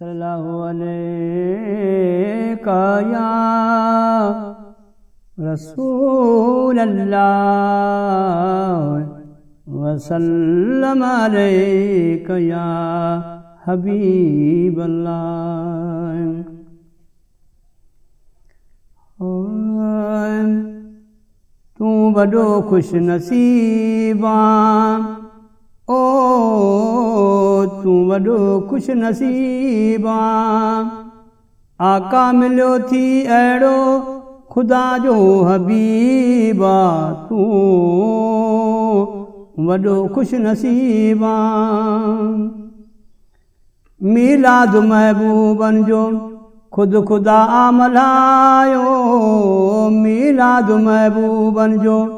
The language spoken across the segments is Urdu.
صلی اللہ علیہ یا رسول اللہ وسلم علیک یا حبیب اللہ۔ تو بڑو خوش نصیباں او تش نصیب آکا ملو تھی اڑ خدا جو حبیب تش نصیب میلاد محبوب خود خدا ملا میلاد محبوبن جو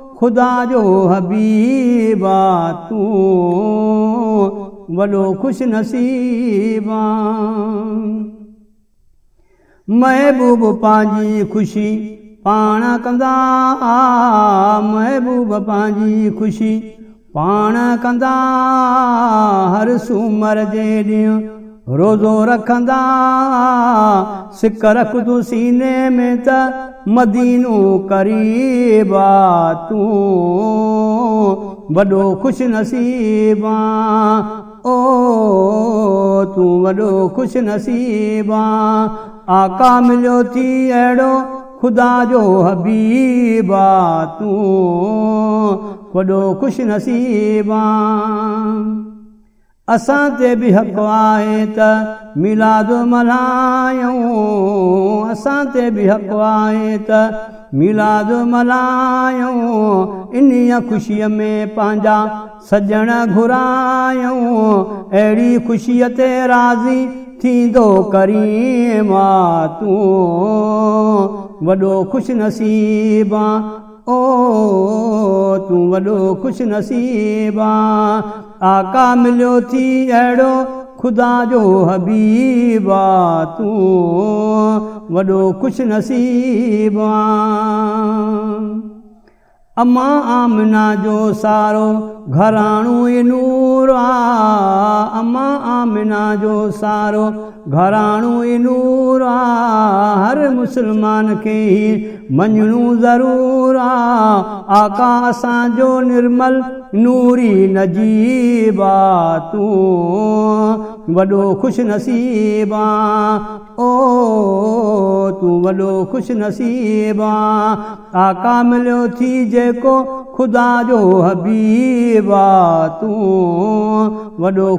خدا جو حبیبا تو، ولو خوش نصیبا۔ محبوب پانجی خوشی، پانا کندا محبوب پانجی خوشی، پانا کندا ہر سومر کے روزو رکھندا سک رکھ دو سینے میں تا مدینو قریبا تو، وڈو خوش نصیبا او تو وڈو خوش نصیبا آقا ملو تھی اڑو خدا جو حبیبا تو، وڈو خوش نصیبا اساں تے بھی حق آئے تا میلاد ملائیوں اساں تے بھی حق آئے تا میلاد ملائیوں انہی خوشی میں پانجا، سجن گھرائیوں ایڑی خوشی تے راضی تھیندو کریم آ وڈو خوش نصیب او تُو وڈو خوش نصیبا آقا ملو تھی ایڑو خدا جو حبیب خوش نصیبا اما آمنا جو سار گرانو نورا اما آمنا جو سارو گرانو نورا ہر مسلمان کے ہی منجنو ضرور آقا سا جو نوری نجیب خوش نصیبا، او تصیب آکا ملو تھی خدا جو حبیب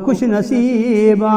خوش نصیبا۔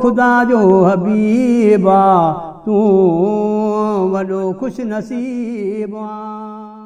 خدا جو حبیب توش خوش نصیبا۔